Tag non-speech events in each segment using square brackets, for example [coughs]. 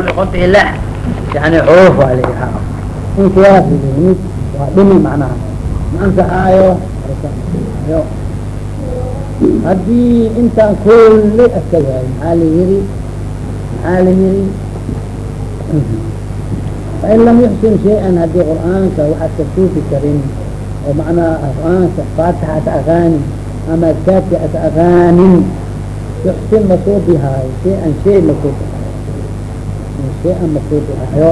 liqontihi lah yani xuruuf waa layihaa inkiyaas mid waa dhimi macnaha. Ma ansaxaayo yo haddii intaan kulli aska waayo maxaa la yiri maxaa la yiri fain lam yuxsin shay-an haddii qur'aanka waxaad ka suufi karin oo macnaha qur'aanka faatixa ata aqaani ama adkaadka ata aqaanin yuxsin masuubihaayo shay-an shay masuubihaayo shay-an masuubihaayo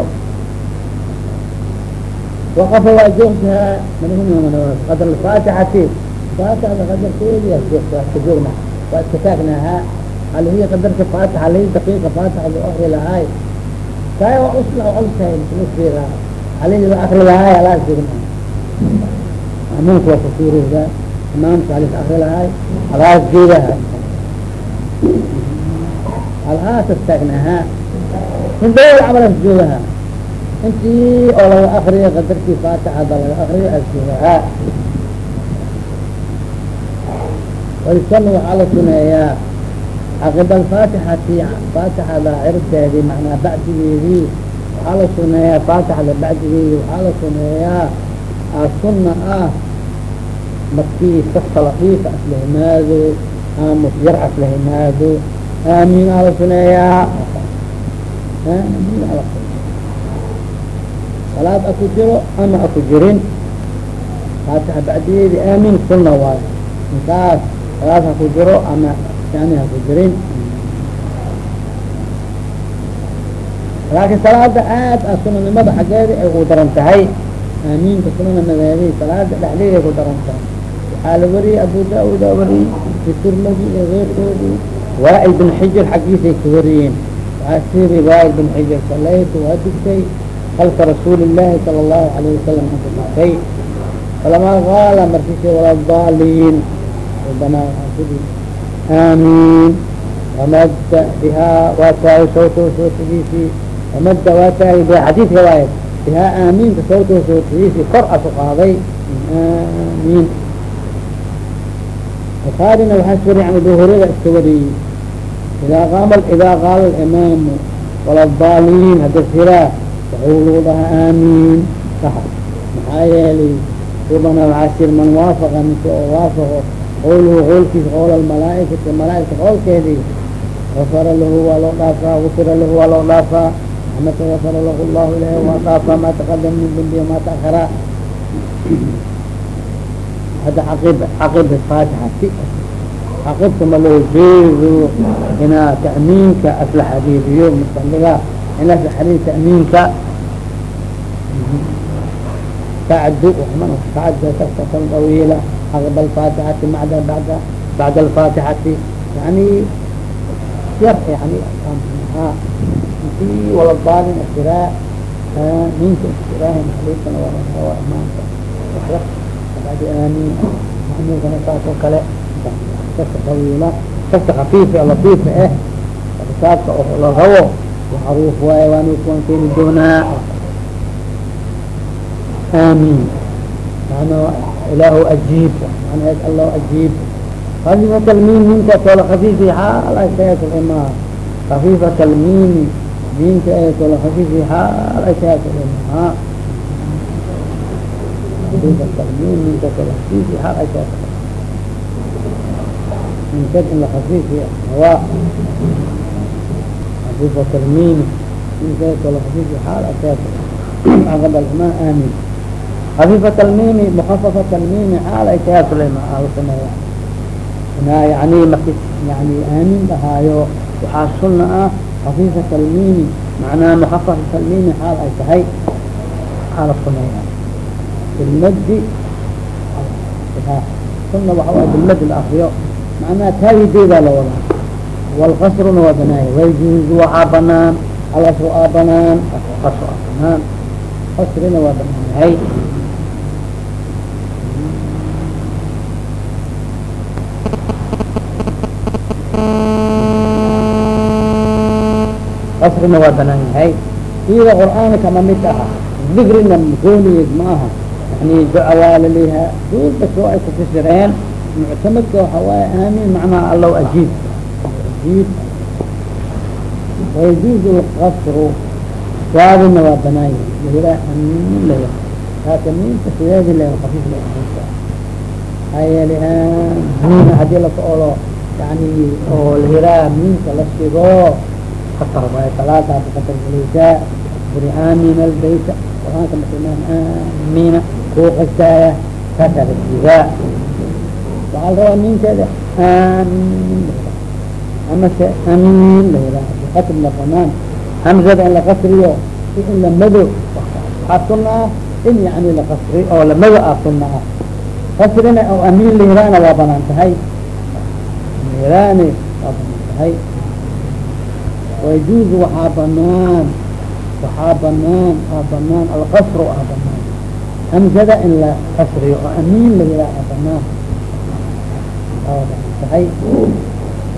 waqafa waa joogtahaa qadr alfaatixati faatixada qadarkeedi waa iska joogna waa iska taagnahaa alihiya qadarka faatixa alihi daqiiqa faatixa loo akri lahaay kaya waa usla cultahay msira alihi la akri lahaay alaas joogna amuunka waa kufiirida imaamka alis akri lahaay alaas joogaha alaas istaagnahaa hindawal camalas joogaha. Intii oo laga akriyo qadarkii faatixada laga akriyo asjoogahaa walisana waxaa la suneeyaa caqiba alfaatixati faatixada ciribteedii macnaa bacdigeedii. Waxaa la suneeyaa faatixada bacdigeedii. Waxaa la suneeyaa sunna ah. Markii kasta lafiifa asla himaado yar asla himaado la suneeyaa salaad aku jiro ama aku jirin. Faatixa bacdigeedii aamin sunna waayo inkaas salaad haku jiro ama yani haku jirin. Laakiin salaada aad a sunanimada xaggeedi ay ku daran tahay. Aamiinka sunanimadeedi salaada dhexdeedi ay ku daran tahay. Waxaa la wariyey abu daauda wariyey fi tirmadi iyo keyrkoodii waail bin xijir xaggiisay ka wariyeen waxaa siri waail bin xijir salaytu waa digtay kalfa rasuuli llahi sala allahu alayh wasalam aka digtay falamaa qaala markiisa waladaliin aamiin wamada bihaa waa tahay sawto sootigiisii wamada waa tahay xadiidka waay bihaa aamiinka sawto sootigiisii kor asu qaaday aamiin bukaarina waxaa suri an abu hurayra iska wariyey idaa qaama idaa qaala alimaamu waladaliin hadda siraa waxuu lagu dhahaa aamiin maxaa yeelay subana cashir man waafaqa ninka oo waafaqo qawluhu qowlkiisa qowl almalaaikati malaaigta qowlkeedii gafara lahu waa loo dhaafaa gufira lahu waa loo dhaafaa amase gafara lahu llahu ilahi waa dhaafaa maa taqadama min dembiya maa taakara hadda aqib caqib faatixati xaqiibka ma loo jeedo inaa ta'miinka asla xadiidiyo musaliga ina xadii ta'miinka bacd man bacd safatan طawiila aqba alfaatixati macda bad bacd alfaatixati yani yar yani intii wala baadin istiraa ninka istiraahin xadiidkana waa imaanka waxla abaadi aamiin mahmuudkana saas oo kale وكلا قصة طويلة قصة خفيفة لطيفة إيه قصة الهوى معروف وأيوان يكون في دونها آمين معنى إله أجيب معنى الله أجيب خفيفة الميم منك ولا خفيف حال أشياء الإمام خفيفة الميم منك ولا خفيف حال أشياء الإمام خفيفة الميم منك ولا خفيف حال أشياء mumtad in lahafiifiyo hawa hafiifo tarmiimi inkaasoo lahafiifiyo xaal asaas agadalma aamin hafiifa talmimi muhafafa talmimi xaal ay kayaasuleyma ala sameeya inaa yani marki yani aamin dhahaayo waxaa sunna ah hafiifa talmimi macnaha muhafafa talmimi xaal ay tahay xaala sameeya bilmadi sunna waxa waay bilmadi la akriyo manaa taawideydaa la wadaa wlqasruna waa banaaya wayjuuzu waxaa banaan alasru aa banaan qasru aa banaan qasrina waa banaanyahay qasrina waa banaan yahay ida qur'aanka ma mid aha dikrina matooniyed ma aha yani duca waa laliha duulka soo ay ku fasireen muctamadka waxa waaye amin macnaha allow ajiib ajiib wayajuuzu lqasru gaabina waa banaaya layiraa amin laya taas aminta sideedi le kafiif le maxaa yeele amina haddii laka olo yani oo layiraa aminta la shigo katar waayo salaadaas katar gelaysaa buri amina albayta qur'aanka marka amina kuu qasaaya taasaa la jiigaa waxaa la rabaa minkeeda amin amase amin lahiraa biqatr la banaan hamzada in la kasriyo si in la mado waxaa suna ah in yani la kasri oo lamado ah suna ah kasrina oo amin lahiraana waa bannaan tahay lahiraani waa bannaan tahay wayajuuzu waxaa banaan waxaa banaan aa banaan alkasru aa banaan hamzada in la kasriyo oo amin lahiraa aa banaan tahay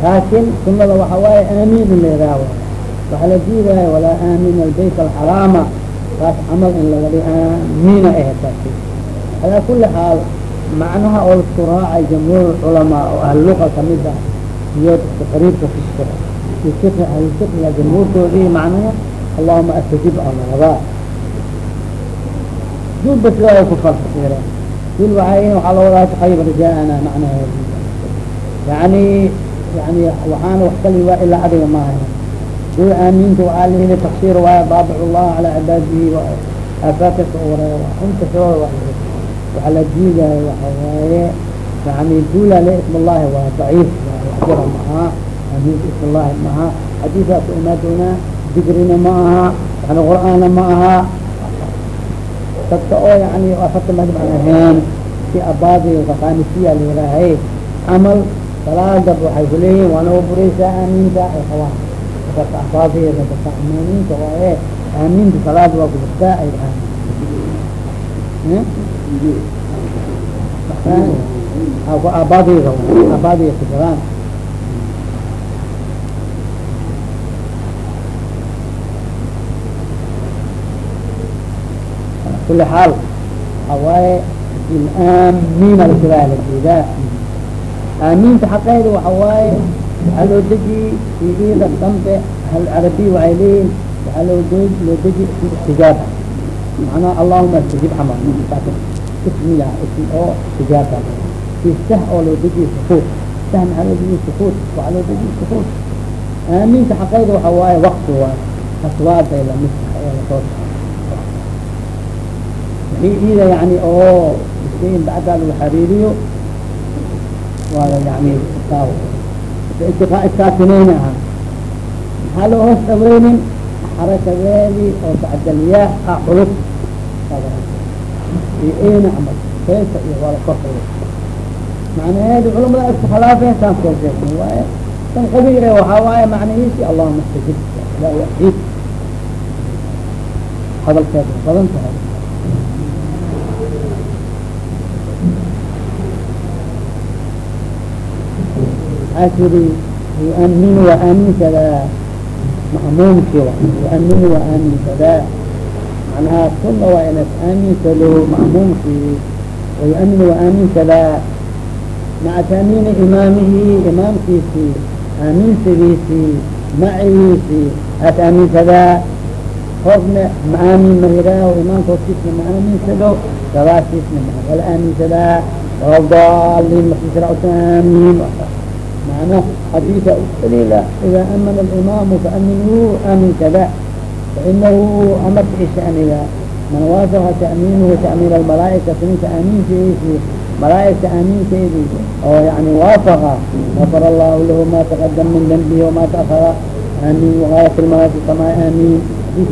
laakin sunada waxa waaye amin in lahiraa waxaa la diidaya walaa aamina albayt alxaraama taas camal in laga dhi aamina ahe taasi alaa kuli xaal macnaha oo lasku raacay jamhuur culamaa oo ahluqa ka mid ah iyo qariibka fiska iyo fiqi ahlufiqiga jamhuurtoodii macnaha allahuma astajib ba sidaa ku dul waaa waxaa loo wadaa taxayib rijaana macnaheedi yani yani waxaana wax kali waa ilaa adiga maaha dul aaminta waxaa laheli taksir waaya baabic llah calaa cibaadihi aafaakasa wareeya inta sirooda wa waxaa la diidaya waxa waaye yani dula le ism allahi waa daciif waxjira ma aha aaminta ism allahi ma aha xadiisaas imaa doonaa digrina ma aha yani qur'aanna ma aha dadka oo yani afarta madhab ahayn si abaadi kaqaanisiya layirahay camal salaada waxay kuleeyihin waana bureysaa aaminta ay qabaan dadka abaadiga dadka amaaniinta waaye aaminta salaada waa kujirtaa ay dhahaan ku abaadiga abaadiga kujiraan kuli xaal waaye aamina lasiraa la jeedaa aaminta xaqeeda waxa waaye waxaa loo deji fiiida dambe hal carabiy waxay leeyihiin waxaa loo loo deji fi istijaaba macnaha allahuma istajib camal ismiya ism oo istijaaba fi sah oo loo dejiye sukuut sah maxaa loo dejiye sukuut waxaa loo dejiye sukuut aaminta xaqeeda waxa waaye wakti waay aswaaday la mid tahay ee la soo ida yani oo in bacdaa lagu xariiriyo waala yani itiqaa saakinayn aha maxaa loo hoos dhaweynin xarakadeedii oo bacdalyaa a xulub iyo ina ama keesa iyo waala korkay macnaheedu culamada isku khilaafeen saan soo sheegna waaye kan qabiire waxaa waaye macnahiisi allahuma istajib ilah waxiid hadalkeed badan tahay asiri yuamin waa aaminsadaa ma'muumki yuamin waa aaminsadaa macnaha sunna waa inas aaminsado ma'muumkii wayuamin waa aaminsadaa maca taamiini imaamihi imaamkiisii aaminsigiisii macigiisii aas aaminsadaa hoosna ma aamin mahiraaho imaamka hortiisna ma aaminsado gabaashiisna ma wala aaminsadaa waldaalin masisracta aamin معناه حديث قليلا إذا أمن الإمام فأمنوه آمن كذا فإنه أمرت شأنها من وافق تأمينه تأمين الملائكة فإن تأمين في ملائكة آمين سيدي أو يعني وافق غفر الله له ما تقدم من ذنبه وما تأخر آمين وغاية الملائكة كما آمين في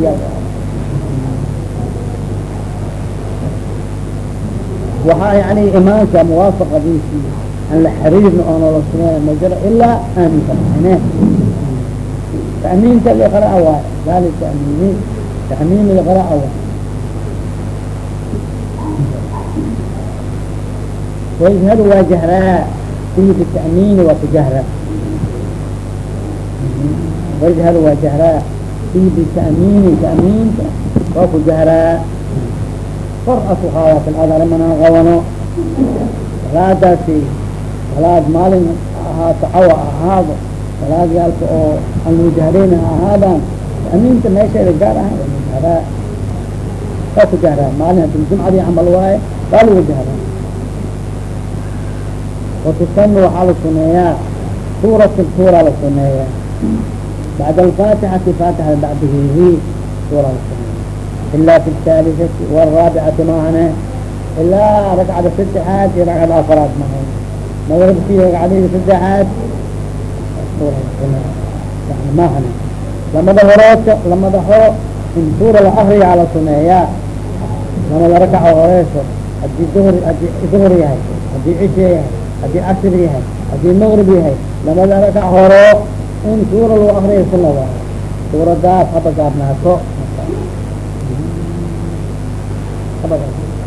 وها يعني إيمانك موافقة به an la xariirna oona la sumeeya ma jiro ilaa aaminka maxine ta'miinta liqra'a waay daali ta'miini ta'miin liqra'a waay wayjharu waa jahraa fihi bita'miini waa ku jahra wayjharu waa jahraa fihi bita'miini ta'miinka waa ku jahraa kor aku qaada salaad maalin ahaato cawa ahaado. Salaad yaalka oo almujahreen ahaadaan. Aminta meesheeda gaar ah wajahraa waa ku jahraa maalin hadi jumcadii camal waaye waa lagu jahraa watusanu waxaa la suneeyaa suurat suura la suneeyaa bacda alfaatixati faatixada bacdihihi suura la suneeya ila fi lhaliati waraabicati maahane. Ilaa rakcada sadexaad iyo rakcada afaraad maahan magribkii ragcadihii saddexaad maahane lamada horooto lamada horo in suura la akriyaa la suneeyaa lamada rakaco horeyso haddii duhr haddii duhr yahay haddii cishe yahay haddii casr yahay haddii maqrib yahay lamada rakac horo in suura lagu akriya suna waayo suuradaas haba gaabnaato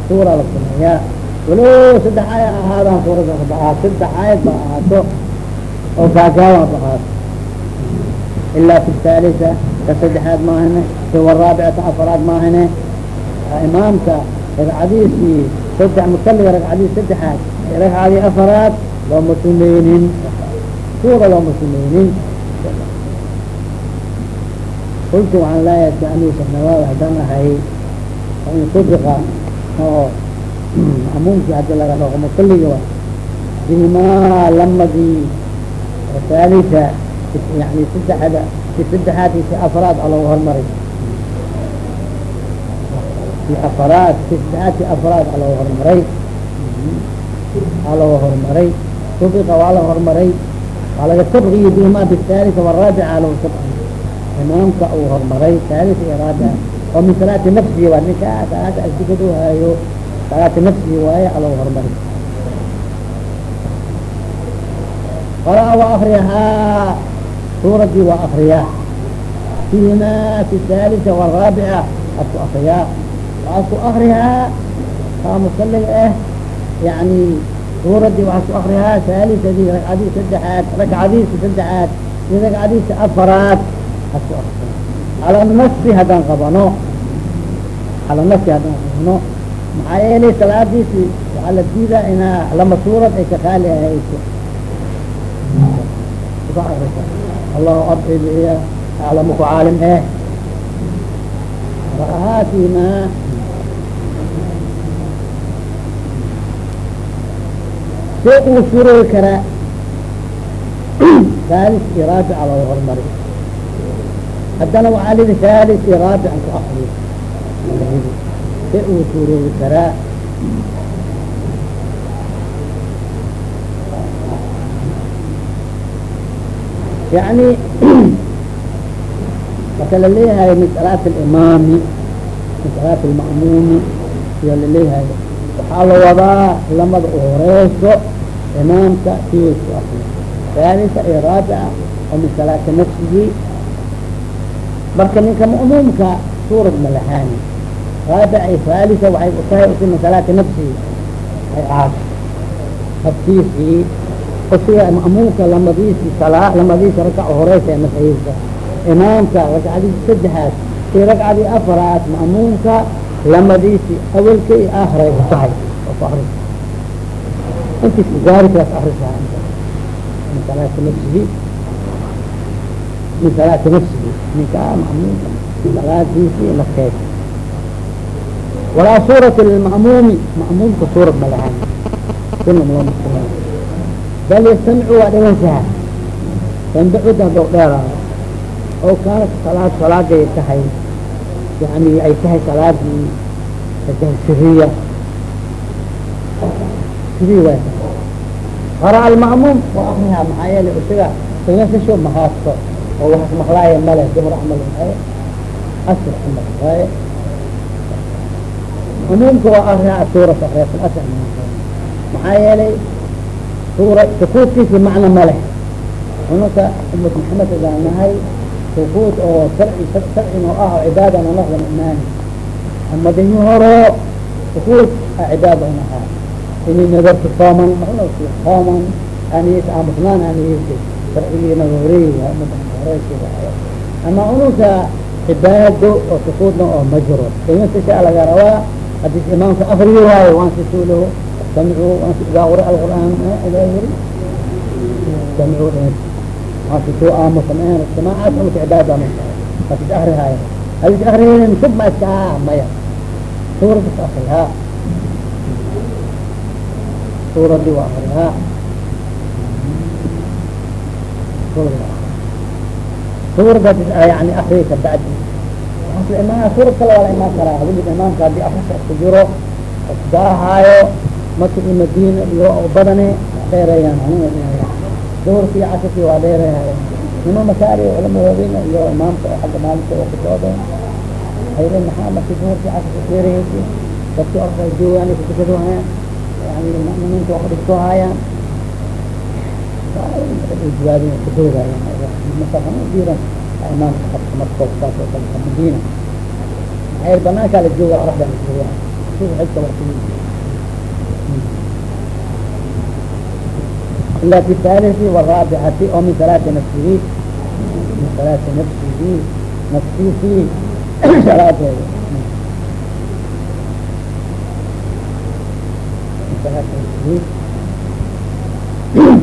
suura la suneeyaa walo saddex aaya ahaadaan suurada ahaa saddex aayad ba ahaato oo gaagaaban ba ahaato ilaa fi thaalisa ka saddexaad maahane siwa raabicata afaraad maahane imaamka ragcadiisii saddex musaliga ragcadiisi saddexaad ragcadii afaraad looma suneynin suura looma suneynin qultu waxaan leeyahay kaaniisa nawawi haddaan ahay in subiqa oo amuunkii haddii laga dhaqo musaliga wa bihimaa lamadii thalitha yani saddexda saddexaad si afraad a looga hormaray si afraad saddexaad si afraad a looga hormaray waa laga hormaray subiqa waa la hormaray waa laga sabqiyi bihimaa bithalita waraabica lagu sabqiy imaamka uu hormaray thalita iyo raabica oo min salaati nafsihi waa ninka salaata asdikad u haayo salaati nafsihi waaye a lagu hormaray qara waa akriyahaa suuradii waa akriyaa fiihimaa fi thalita waraabica asku akriyaa asku akriyaa kaa musaliga ah yani suuradii waxaa ku akriyaa haalisadii ragcadii saddexaad ragcadiisi saddexaad iyo ragcadiisi afaraad hasku akriya cala haddaan qabano cala haddaan qabano maxaa yeelay salaadiisi waxaa la diidaa inaa lama suurad ay ka kaali ahayso allahu abcid iyo aclamu ku caalim eh ra'ahaatiima see uu suroogi karaa halis iyo raabica looga hormari haddana waxaa lidi halis iyo raabican ku akriyo see uu suroogi karaa? Yani [clears throat] marka la leeyahay min salaat alimaami min salaat alma'muumi iyo la leeyahay waxaa la wadaa lamada u horeyso imaamka siisku akriyo halisa iyo raabica oo min salaati marka ninka ma'muumka suurad ma lahaani raabica iyo halisa waxay u tahay usi min salaati nafsihi ay naftiisii usiga ma'muumka lamadiisi salaa lamadiisi rakac horeysa ee masciisa imaamka ragcadiisi saddexaad iyo ragcadii afaraad ma'muumka lamadiisi awelka iyo aakhira ku tahay oo ku akris intiis gaarikaas akrisaa min salaati nafsihi min salaati nafsihi ninka ma'muumka salaadiisi nafteeda walaa suurata lilma'muumi ma'muumka suurad ma lahaan sina loo maskulaan bal yastamicu waa dhegeysaha yandacud hadou dheeraado oo kaanat salaad salaaday tahay yani ay tahay salaadii tahay siriya siriya waa qara alma'muum waa akrihaa maxaa yeele isaga inasasho mahaasto oo waxas maqlaaya male duhur camal waaye asr camal waaye ma'muumka waa akrihaa suura maxaa yeelay suura sukuudkiisi macna male unaka umat maxamed idaan nahay sukuud oo sharci sharcin oo ah oo cibaada na noqdan imaani. Ama dahi horo sukuud a cibaada un ahaa ini nadartu sooman sooman. Aniyis aamusnaan aniyisi sharcigii nagoorey waa umada horeysi waayo. Ama unuka cibaado oo sukuudna oo ma jiro. Imasasha laga haddii imaamka akriyi waayo waan sisuulahu samicuu waan idaa qura alqur'aan idaa yiri. Samicuu waan sisuu aamusan samaacaas unka cibaada ma is akrihaayo hadis akrihin sub ma iska haa maya. Suurad is akrihaa suuradi waa akrihaa suurad yani akri kabacdi waas imaan suurad kale waa la imaan karaa hawlig imaamka haddii akrisa isku jiro isdaahaayo maka iyo madina iyo badane dheereeyaan duhurki iyo casirki waa dheereehayo nima masaari culama waaweyn iyo imaamka oo xagga maalinka oo kusooden hayre maxaa marki duhurki casirka dheereheysi dadki orda joogaan kutukado hayaan yani muminiinta waa kudhigtoo haayaan jawaabin kudoodaayan diiran imaamka qabka markood saas oo kale madiina ayr banaankaa la jooga carabdan la jooga suuqa xigta waa kuwi ila fi thalisi waraabicati oo min salaati nafsihi min salaati nafsihi nafsisi salaadeeda min salaati nafsihi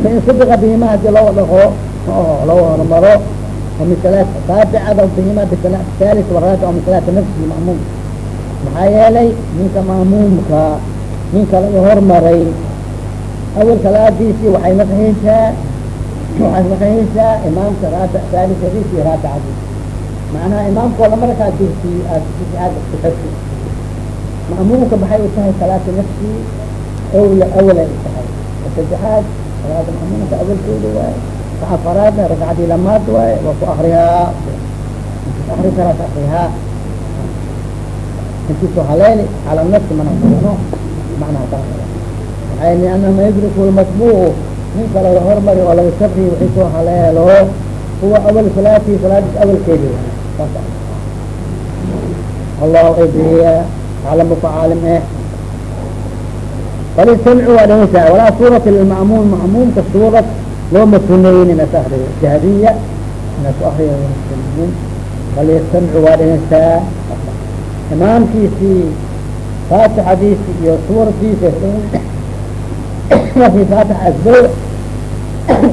fain subiqa bihima haddii loo dhaqo loo hormaro ثلاث رابعة بهما بثلاث ثالث والرابع ومن ثلاث نفسه مأموم maxaa yeelay ninka maamuumka ninka laga hormaray awel salaadiisii waxay naqhaysaa waxay naqhaysaa imaamka raab saalisadiisi iyo raabicadii macnaha imaamka lama rakaa dirsi aad kuxirsi ma'muumka maxay u tahay salaata nafsii awla awalay u tahay saddexaad salaada ma'muumka awalkeeda waaye ka afaraadna ragcadii lamaad waaye waa ku akrihaa akri karaas akrihaa intiisu haleeli cala nafsi mana kuno macnaha taas maxay liannahu yudriku lmatbuucu ninka laga hormari oo laga sabri wixii soo haleelo huwa awal salaati salaadis awalkeedi allahu ibriya aclamu ka caalim eh falisamcu waa dheheysaa walaa suurata lilma'muum ma'muumka suurad looma suneeyin inas akriyo jahriya inas ku akriyo suneeyin falisamcu waa dheheysaa imaamkiisii faatixadiisi iyo suuradiisa fi faatix asbo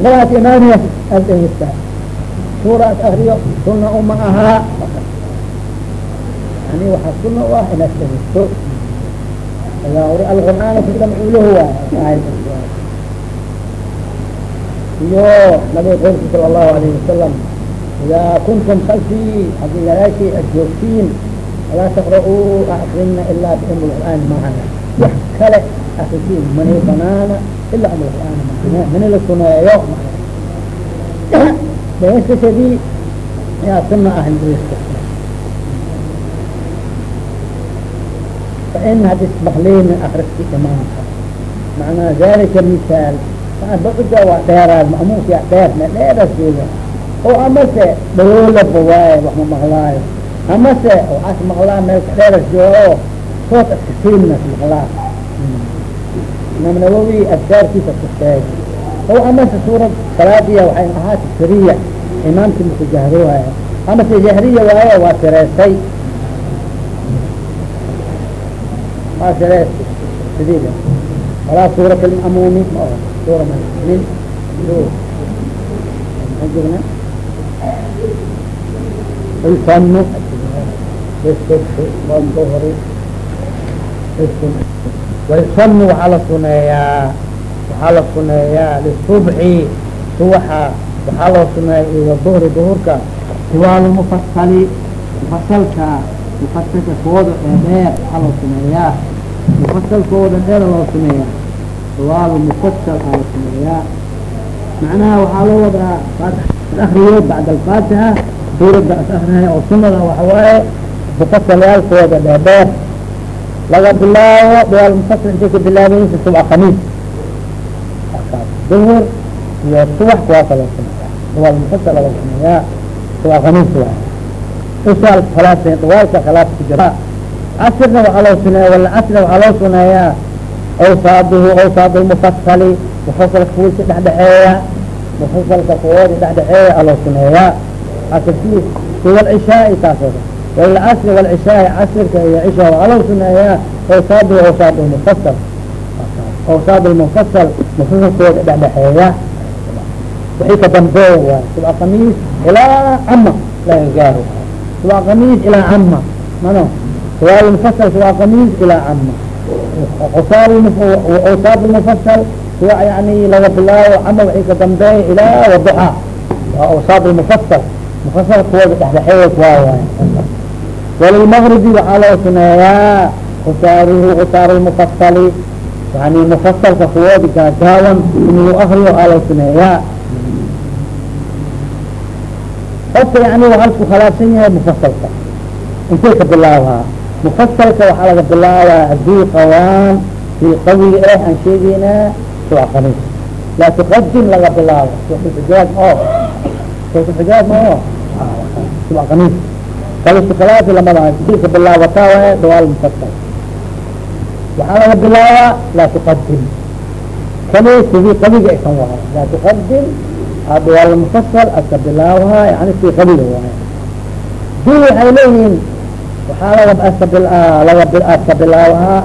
salaat imaamiya aad dheheysaa suura as sunna uma ahaa yani waxaa sunna u ah inaad dheheysto ida uri alqur'aana fidamcu lahu waay iyo nabiga qolki sala allahu alayhi wasalam idaa kuntum kalfii haddii gadaashii ad joogtiin walaa taqra'uu akrina ilaa bium lqur'aani macana wax kale akritiin mani banaana ilaa um lqur'aani macana mani la suneeyo dheheyskashadii [coughs] yaa sunna ah dheheyska fain hadis makleyni akriski imaamka macnaa dalika misaal bauda waa dheeraad ma'muumka dheer me dheeraas jooga oo amase dhaloolaba waaye wax ma maqlaayo. Amase waxaas maqlaa meel dheeras jooga oo sood askasiinas maqlaa. Imaam nawowi adkaarkiisa ku sheegay. Oo amase suurad salaadiya waxay ahaata siriya imaamkii maku jahro waayo amase jahriya waayo waa sireysay waa sidida walaa suurat amumi oh, ma oho suura nin jogna alfanu hore walfanu waxaa la suneeyaa waxaa la suneeyaa lisubxi subaxa waxaa loo suneeya waduhri duhurka siwaalmufasali mufasalka mufasalka kooda dheer. Waxaa loo suneeyaa mufasalkooda dheer loo suneeyaa tiwaalu mufasal aa la suneeyaa macnaha waxaa loo wadaa akriyo bacda alfaatiha suuradda akrinaya oo sunada waxa waaye mufasalyaalkooda dheerdheer. Laga bilaabo diwaal mufasal intay ka bilaabaysa subca khamiis. Duhur iyo subax kuwaasa loo sameeya diwaal mufasal loo sameeyaa subca khamiis waay isaal khalaas diwaalka khalaas ku jira. Casrna waxaa loo suneeya wala casrna waxaa loo suneeyaa awsaaduhu awsaad lmufasali mufasalka kuwiisa dhexdhexeeya mufasalka kuwooda dhexdhexeeya aa loo suneeyaa casrkii walcishaai taasoo walcasri walcishaai casrka iyo cisha waxaa loo suneeyaa awsaadu awsaad lmufasal awsaad lmufasal mufasalkooda dhexdhexeeya wixii ka dambeeya waay subca khamiis ilaa cama laga gaaro waa kamiis ilaa cama mano sawaal mufasal waa kamiis ilaa cama awsaab mufasal waa yani laga bilaabo cama waxay ka dambeeya ilaa waduxa waa awsaab mufasal mufasal kuwada dhexdhexeed waa waay walilmagribi waxaa loo suneeyaa khusaaruhu khusaar lmufasali yani mufasalka kuwoodi gaagaawan inuu akriyo aa loo suneeyaa qofka yani isku khilaafsan yahay mufasalka intay ka bilaabaa mufasalka waxaa laga bilaabaa haddii qawaan si qawiga ah aan sheegeynaa kamiis laa tuqadim laga bilaabo suxujaaj ma o suwa kamiis kala isku khilaafi lamada ka bilaabataa waay dawaal mufasal waxaa laga bilaabaa laa tuqadim kamiis sidii qawiga kan waay laa tuqadim adwaal mufasal aska bilaabaha yani si qabiga waay dul waxay leeyihiin waxaa laga aska bil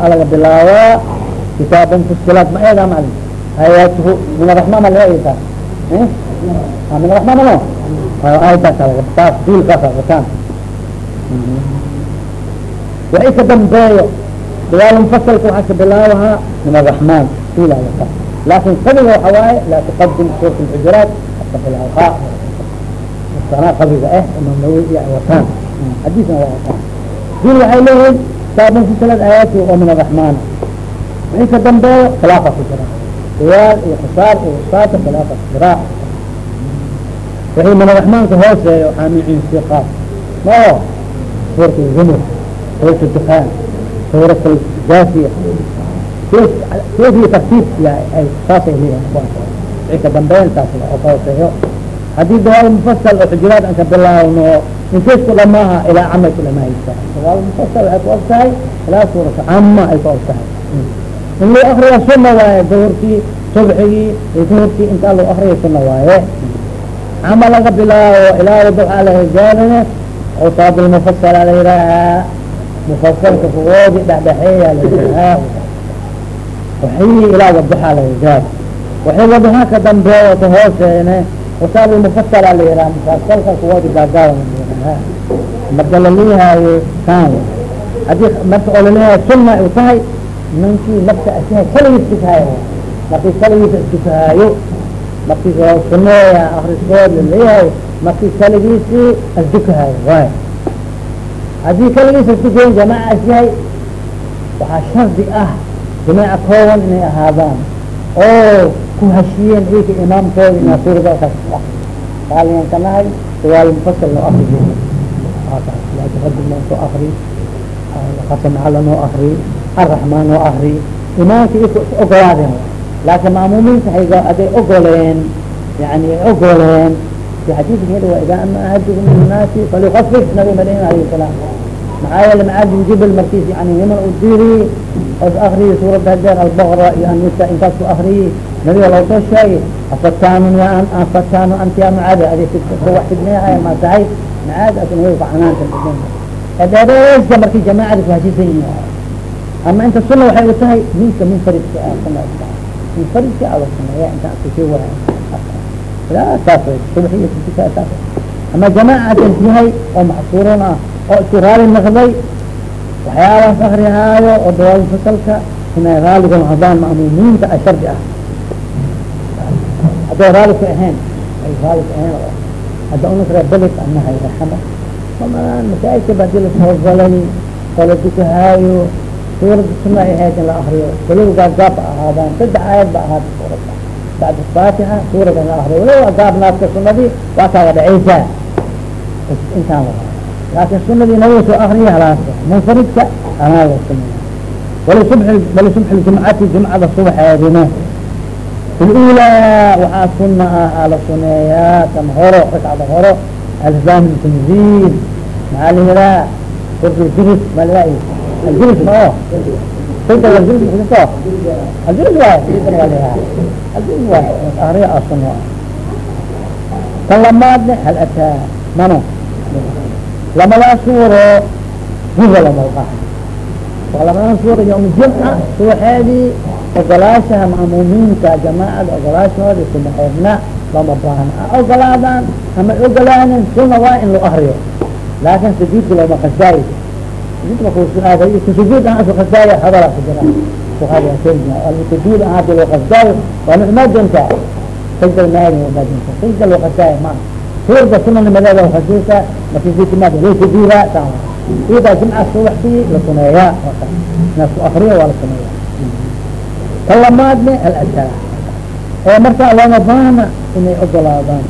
laga bilaabaa kitaaban fusilaat ma eega macalin aayaatuhu min araxmaan ma laga eegtaa min araxmaan ano aayadaasa laga taas duulkaasa wataan waxay ka dambeeyo dawaal mufasalka waxaa ka bilaabahaa min araxmaan duula wataa laakin qabiga waxa waaye laa tuqadim surat lxujuraat aska bilaabahaa qabiga ah imaam nawawi ay wataan xadiisna waa wataan dul waxay leeyihiin kitaaban fusilaat aayaati oo min araxmaan wixii ka dambeeyo khilaafa ku jira dawaal iyo khusaar iyo wasaata khilaafa ku jira wixii min araxmaanka hooseeyo waxaa micin siqaaf mao suurat zumur suurat dukaan suurat jaasiya suuradii tartiib ay saasay leeyihiin wixii ka dambeyn saas oo ka hooseeyo haddii dawaal mufasal oo xujuraad aan ka bilaawno intay isku dhamaaha ilaa cama isku dhamaaysaa dawaal mufasal waxay ku og tahay ilaa suurata cama ay ku og tahay. In loo akriya suna waaye duhurkii subxigii iyo duhurkii intaa loo akriya suna waaye. Cama laga bilaabo ilaa wadaxaa laga gaarine awsaad lmufasala la yihaahaa mufasalka kuwoodi dhexdhexeeya la yihaahaa waxii ilaa wadaxaa laga gaaro waxay wadaha ka dambeeyo ka hooseene awsaad lmufasala la yihaaha mufasalka kuwoodi gaagaawa la yihaahaa marka laleeyahayo kan haddii marka oo la leeyahay suna u tahay ninkii nafta asiha kaligiis dukaayo markii kaligiis isdukaayo markii suneeya akriskood la leeyahay markii kaligiisi asdukaayo waay haddii kaligiis asdukayn jamaaca asyahay waxaa shardi ah jamaaca kooban inay ahaadaan oo ku hashiyeen ika imaamkooda inaa suurada kaas kaaliyan kanahay dawaal mufasal noo akri tuqadim noo soo akri qasam cala noo akri araxmaan oo akri imaamka is ogolaadeen laakin maamuumiinta aday ogoleen yani ogoleen xadiidka waa idaa ama ahadukum min falyukafif nabi madin alayhi salaam maxaa yeele macaad bin jibel markiis yani niman u diri os akriyi suuradda hadeer albaqra iyo annisa intaas ku akriyi nabiga loo soo sheegay afataanun ya afataanu anti ya macaada adi wax fidneehaya ma tahay macaad as nabiga ku canaanta edheereeska markii jamaacada ku hashisan yihiin ama inta suna waxay u tahay ninka munfaridka munfaridka ala suneeya inta akusii waay saas way subxi iyo kutukaa saas ama jamaaca hadas yahay oo maxsuuran ah oo isku raali noqday waxyaabaas akrihaayo oo dawaal fasalka inay raaliga hadaan ma'muumiinta a shardi ah. Hadday raali ku ahayn ay raali ku ahayn hadda unasra beled anahay raxama mamaan masaajidka ba haddii latawagolay oo la dukahaayo suurada suna ay ahayd in la akriyo walow gaagaab ahaadaan saddex aayad ba ahaada suurada bacd faatixa suurada la akriyo walow agaab naaska sunadii waa kaaga dhacaysaa. Intaan la laakin sunadii nabig soo akriya halaaso munfaridka amaan la sumeey wali subxljumcati jumcada subaxeedina fi lulaa waxaa suna ah ala suneeyaa tan horo rakacda horo alslam tanziin maxaa la yiraa surjris maa la aljris ma o o aljris tan lamaadne hal ataa mano lamadaa suuro guga lama baxa waa lamadaa suuro yom jimca suuxeedii ogolaashaha macmuumiinta jamaacada ogolaashooda kuma xeebna lama baahna a ogolaadaan ama ogolaanin sunna waa in loo ahriyo laakin sujuudka looma khasaayi sujuudka kusuaaday sujuud ahaan isu khasaaya hadala ku jira suhadaakeena sujuud ahaan haddii loo khasaayo waa maani waa dinta sajda loo khasaaya maaha suurda sunanimadeeda xasuusa masiikimaad loo sujuuda taa ida jimca subaxdii la suneeyaa nasku akriya waa la suneeya ka lamaadne alasala oo markaa looma baahna inay ogolaadaan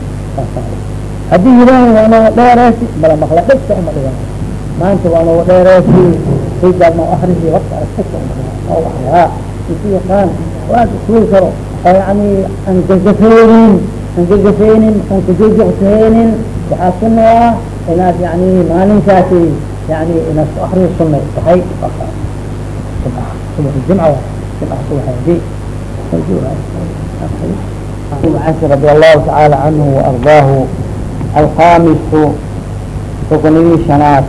haddii yidaaha waa nooga dheereysi mala maqla dhegta uma dhigan maanta waa nooga dheereysi saydaad noo akrisi warka dhegta uma dhigan waxyaa isi yaqaan waad iskuul karo oo yani aan xan ka gafaynin xan kugu jecsahaynin waxaa suna ah inaad yani maalinkaasi yani inaad ku akriyo suna tahay jimca jimca subaxeedi radi allahu tacaala canhu waardaahu alkhamisu rugnidii shanaad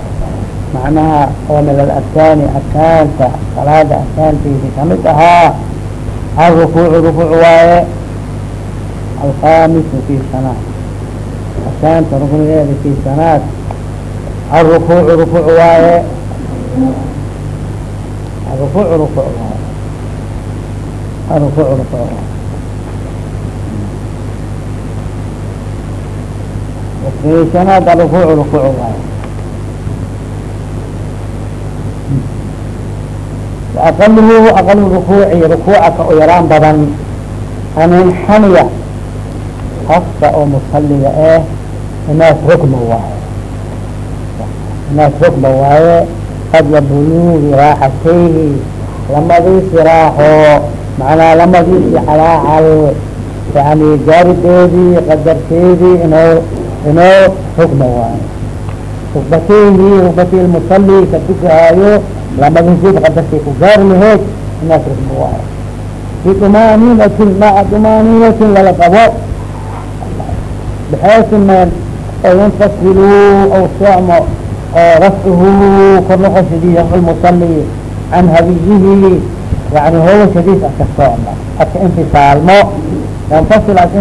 macnaha oo min alarkaani arkaanta salaada arkaanteydii ka mid ahaa alrukuucu rukuuc waaye الخامس في شناad أركاanta ركنgeeda في شناad الركوع ركوع waaye الركوع ركوع waaye الركوع ركوع waaye شناad ركوع ركوع waaye وأqلhu أqل ركوعi ركوعka u yaraan badan aninxaniya qofka oo musalliga eh inaas rukba waayo inaas rukba waaye. Qabla buluugi raaxatayhi lamadiisi raaxo. Macnaa lamadiisi calaacal. Yani gaarideedii qadarteedii inoo inoo rukba waayo rukbatayhi rukbati lmusalli ka tukahaayo lamadiisiiba qadartay ku gaari laheyd inaas rukba waayo bidumaaniinatin maa dumaaniinatin lala qabo bxaysi men oo yanfasilu aw socmo oo rafcuhu kor noqoshadii rafcu lmusali can habiyihi yani howashadiis aska socmo aska infisaalmo yanfasil aska